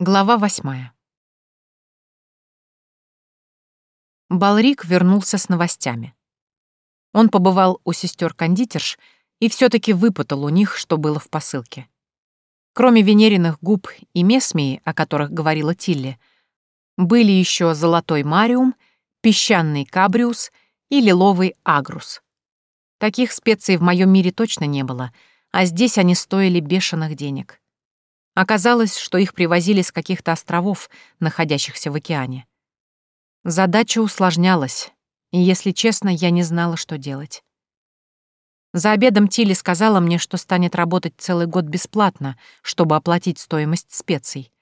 Глава восьмая. Балрик вернулся с новостями. Он побывал у сестер кондитерш и все таки выпытал у них, что было в посылке. Кроме венериных губ и месмии, о которых говорила Тилли, были еще золотой мариум, песчаный кабриус и лиловый агрус. Таких специй в моем мире точно не было, а здесь они стоили бешеных денег. Оказалось, что их привозили с каких-то островов, находящихся в океане. Задача усложнялась, и, если честно, я не знала, что делать. За обедом Тилли сказала мне, что станет работать целый год бесплатно, чтобы оплатить стоимость специй.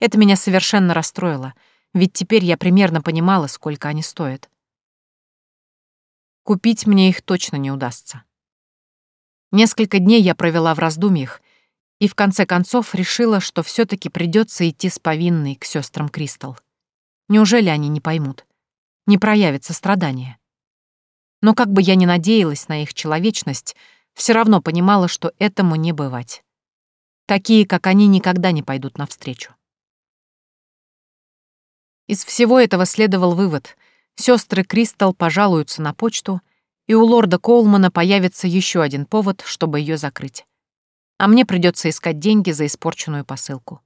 Это меня совершенно расстроило, ведь теперь я примерно понимала, сколько они стоят. Купить мне их точно не удастся. Несколько дней я провела в раздумьях, и в конце концов решила, что все таки придется идти с повинной к сестрам Кристал. Неужели они не поймут? Не проявят сострадания? Но как бы я ни надеялась на их человечность, все равно понимала, что этому не бывать. Такие, как они, никогда не пойдут навстречу. Из всего этого следовал вывод. Сестры Кристал пожалуются на почту, и у лорда Коулмана появится еще один повод, чтобы ее закрыть а мне придется искать деньги за испорченную посылку.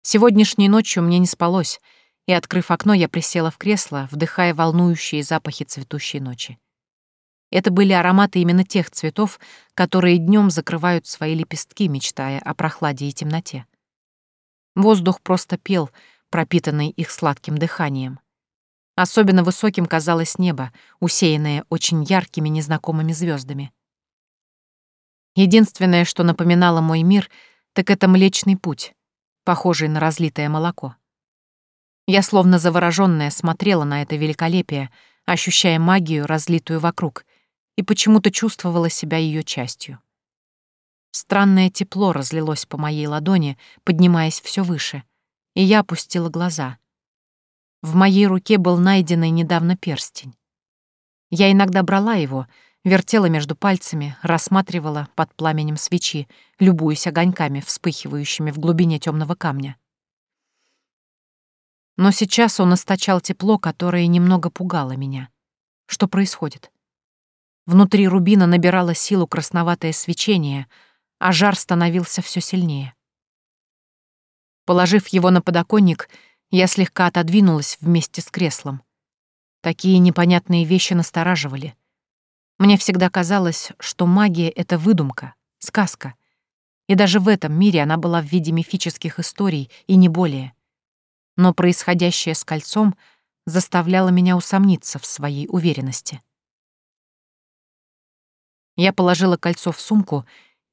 Сегодняшней ночью мне не спалось, и, открыв окно, я присела в кресло, вдыхая волнующие запахи цветущей ночи. Это были ароматы именно тех цветов, которые днем закрывают свои лепестки, мечтая о прохладе и темноте. Воздух просто пел, пропитанный их сладким дыханием. Особенно высоким казалось небо, усеянное очень яркими незнакомыми звездами. Единственное, что напоминало мой мир, так это Млечный Путь, похожий на разлитое молоко. Я словно заворожённая смотрела на это великолепие, ощущая магию, разлитую вокруг, и почему-то чувствовала себя ее частью. Странное тепло разлилось по моей ладони, поднимаясь все выше, и я опустила глаза. В моей руке был найденный недавно перстень. Я иногда брала его, вертела между пальцами, рассматривала под пламенем свечи, любуясь огоньками, вспыхивающими в глубине темного камня. Но сейчас он источал тепло, которое немного пугало меня. Что происходит? Внутри рубина набирало силу красноватое свечение, а жар становился все сильнее. Положив его на подоконник, я слегка отодвинулась вместе с креслом. Такие непонятные вещи настораживали — мне всегда казалось, что магия — это выдумка, сказка. И даже в этом мире она была в виде мифических историй и не более. Но происходящее с кольцом заставляло меня усомниться в своей уверенности. Я положила кольцо в сумку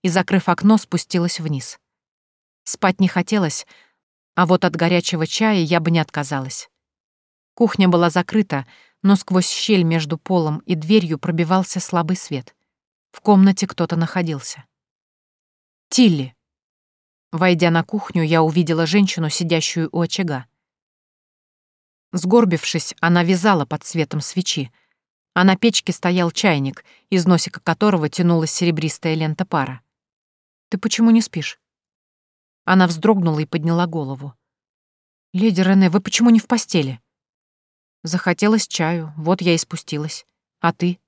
и, закрыв окно, спустилась вниз. Спать не хотелось, а вот от горячего чая я бы не отказалась. Кухня была закрыта, но сквозь щель между полом и дверью пробивался слабый свет. В комнате кто-то находился. Тилли. Войдя на кухню, я увидела женщину, сидящую у очага. Сгорбившись, она вязала под светом свечи, а на печке стоял чайник, из носика которого тянулась серебристая лента пара. «Ты почему не спишь?» Она вздрогнула и подняла голову. «Леди Рене, вы почему не в постели?» Захотелось чаю, вот я и спустилась. А ты?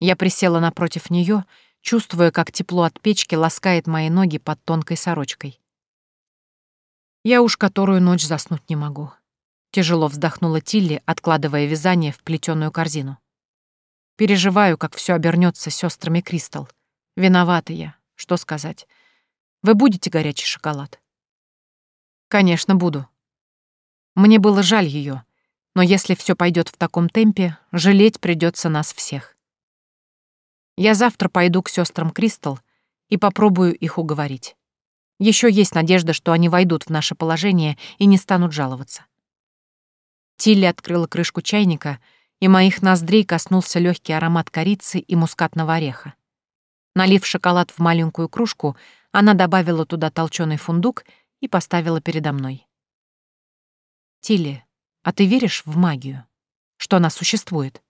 Я присела напротив нее, чувствуя, как тепло от печки ласкает мои ноги под тонкой сорочкой. Я уж которую ночь заснуть не могу. Тяжело вздохнула Тилли, откладывая вязание в плетеную корзину. Переживаю, как все обернется сестрами Кристал. Виновата я, что сказать. Вы будете горячий шоколад? Конечно, буду. Мне было жаль ее, но если все пойдет в таком темпе, жалеть придется нас всех. Я завтра пойду к сестрам Кристал и попробую их уговорить. Еще есть надежда, что они войдут в наше положение и не станут жаловаться. Тилли открыла крышку чайника, и моих ноздрей коснулся легкий аромат корицы и мускатного ореха. Налив шоколад в маленькую кружку, она добавила туда толченый фундук и поставила передо мной. «Тилли, а ты веришь в магию? Что она существует?»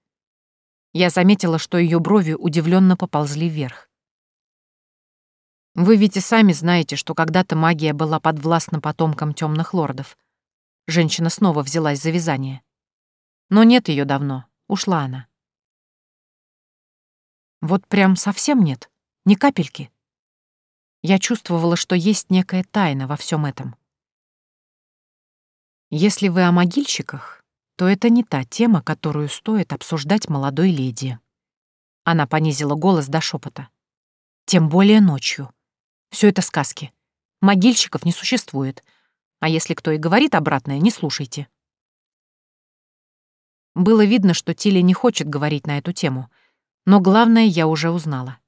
Я заметила, что ее брови удивленно поползли вверх. Вы ведь и сами знаете, что когда-то магия была подвластна потомкам темных лордов. Женщина снова взялась за вязание. Но нет ее давно, ушла она. Вот прям совсем нет, ни капельки. Я чувствовала, что есть некая тайна во всем этом. Если вы о могильщиках, то это не та тема, которую стоит обсуждать молодой леди. Она понизила голос до шепота. Тем более ночью. Все это сказки. Могильщиков не существует. А если кто и говорит обратное, не слушайте. Было видно, что Тилли не хочет говорить на эту тему, но главное я уже узнала.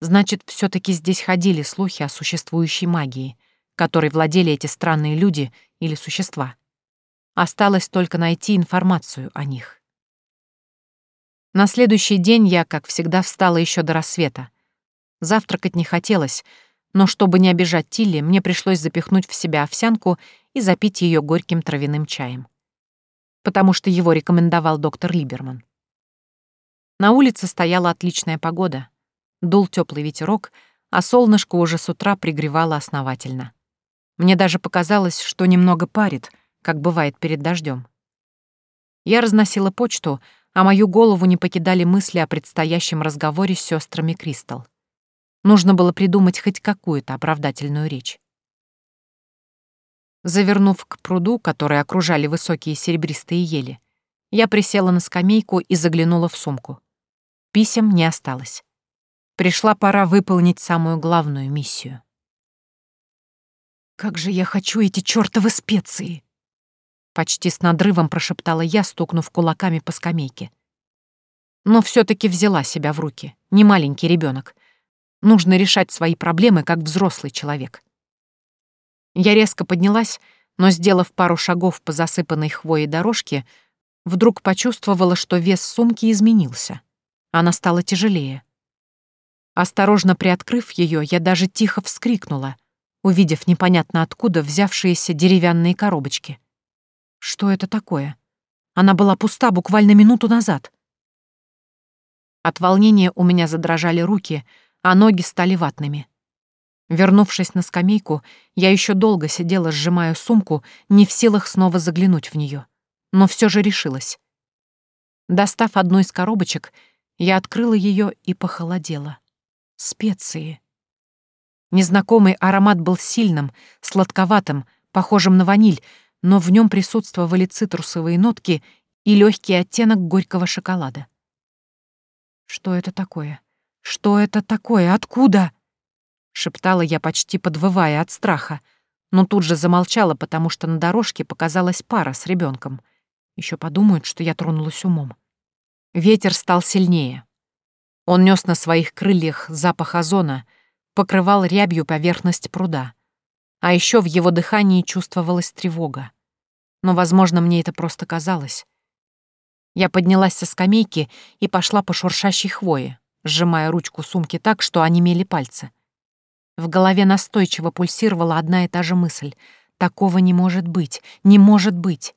Значит, все таки здесь ходили слухи о существующей магии, которой владели эти странные люди или существа. Осталось только найти информацию о них. На следующий день я, как всегда, встала еще до рассвета. Завтракать не хотелось, но чтобы не обижать Тилли, мне пришлось запихнуть в себя овсянку и запить ее горьким травяным чаем. Потому что его рекомендовал доктор Либерман. На улице стояла отличная погода. Дул теплый ветерок, а солнышко уже с утра пригревало основательно. Мне даже показалось, что немного парит, как бывает перед дождем. Я разносила почту, а мою голову не покидали мысли о предстоящем разговоре с сестрами Кристал. Нужно было придумать хоть какую-то оправдательную речь. Завернув к пруду, который окружали высокие серебристые ели, я присела на скамейку и заглянула в сумку. Писем не осталось. Пришла пора выполнить самую главную миссию. «Как же я хочу эти чёртовы специи!» Почти с надрывом прошептала я, стукнув кулаками по скамейке. Но все таки взяла себя в руки, не маленький ребенок, Нужно решать свои проблемы как взрослый человек. Я резко поднялась, но, сделав пару шагов по засыпанной хвоей дорожке, вдруг почувствовала, что вес сумки изменился. Она стала тяжелее. Осторожно приоткрыв ее, я даже тихо вскрикнула, увидев непонятно откуда взявшиеся деревянные коробочки. Что это такое? Она была пуста буквально минуту назад. От волнения у меня задрожали руки, а ноги стали ватными. Вернувшись на скамейку, я еще долго сидела, сжимая сумку, не в силах снова заглянуть в нее, но все же решилась. Достав одну из коробочек, я открыла ее и похолодела. Специи. Незнакомый аромат был сильным, сладковатым, похожим на ваниль, но в нем присутствовали цитрусовые нотки и легкий оттенок горького шоколада. Что это такое? «Что это такое? Откуда?» Шептала я, почти подвывая от страха, но тут же замолчала, потому что на дорожке показалась пара с ребенком. Еще подумают, что я тронулась умом. Ветер стал сильнее. Он нес на своих крыльях запах озона, покрывал рябью поверхность пруда. А еще в его дыхании чувствовалась тревога. Но, возможно, мне это просто казалось. Я поднялась со скамейки и пошла по шуршащей хвое, сжимая ручку сумки так, что онемели пальцы. В голове настойчиво пульсировала одна и та же мысль. Такого не может быть, не может быть.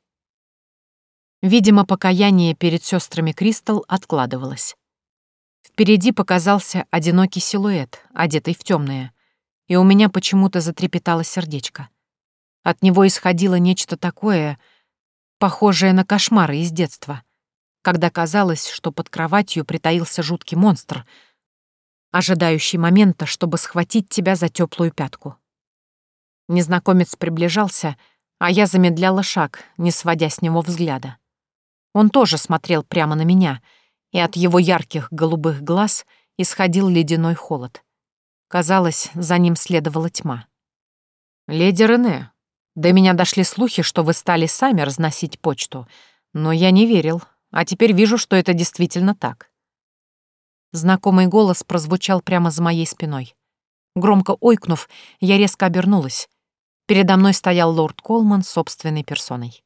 Видимо, покаяние перед сестрами Кристал откладывалось. Впереди показался одинокий силуэт, одетый в темное, и у меня почему-то затрепетало сердечко. От него исходило нечто такое, похожее на кошмары из детства — когда казалось, что под кроватью притаился жуткий монстр, ожидающий момента, чтобы схватить тебя за теплую пятку. Незнакомец приближался, а я замедляла шаг, не сводя с него взгляда. Он тоже смотрел прямо на меня, и от его ярких голубых глаз исходил ледяной холод. Казалось, за ним следовала тьма. «Леди Рене, до меня дошли слухи, что вы стали сами разносить почту, но я не верил, а теперь вижу, что это действительно так. Знакомый голос прозвучал прямо за моей спиной. Громко ойкнув, я резко обернулась. Передо мной стоял лорд Колман собственной персоной.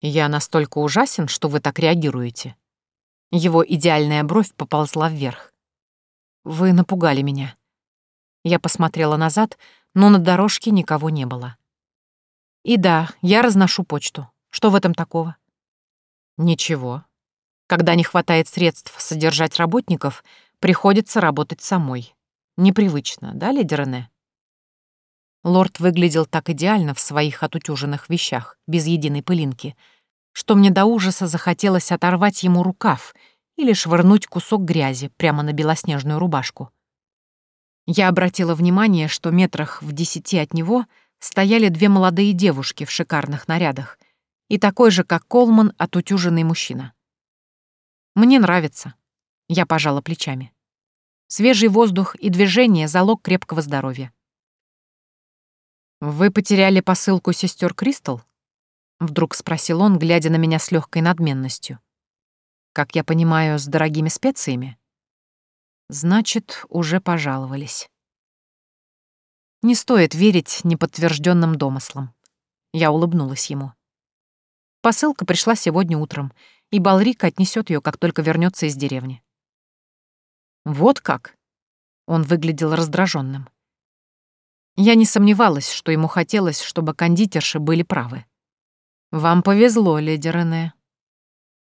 «Я настолько ужасен, что вы так реагируете?» Его идеальная бровь поползла вверх. «Вы напугали меня». Я посмотрела назад, но на дорожке никого не было. «И да, я разношу почту. Что в этом такого?» Ничего. Когда не хватает средств содержать работников, приходится работать самой. Непривычно, да, леди? Лорд выглядел так идеально в своих отутюженных вещах, без единой пылинки, что мне до ужаса захотелось оторвать ему рукав или швырнуть кусок грязи прямо на белоснежную рубашку. Я обратила внимание, что метрах в десяти от него стояли две молодые девушки в шикарных нарядах и такой же, как Колман, отутюженный мужчина. «Мне нравится», — я пожала плечами. «Свежий воздух и движение — залог крепкого здоровья». «Вы потеряли посылку сестер Кристал?» — вдруг спросил он, глядя на меня с легкой надменностью. «Как я понимаю, с дорогими специями?» «Значит, уже пожаловались». Не стоит верить неподтвержденным домыслам. Я улыбнулась ему. Посылка пришла сегодня утром, и Балрик отнесет ее, как только вернется из деревни. Вот как? Он выглядел раздраженным. Я не сомневалась, что ему хотелось, чтобы кондитерши были правы. «Вам повезло, леди Рене.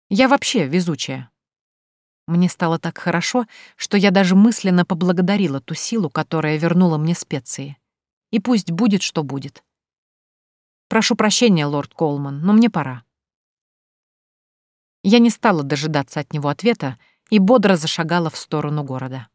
Я вообще везучая». Мне стало так хорошо, что я даже мысленно поблагодарила ту силу, которая вернула мне специи. И пусть будет, что будет. Прошу прощения, лорд Колман, но мне пора. Я не стала дожидаться от него ответа и бодро зашагала в сторону города.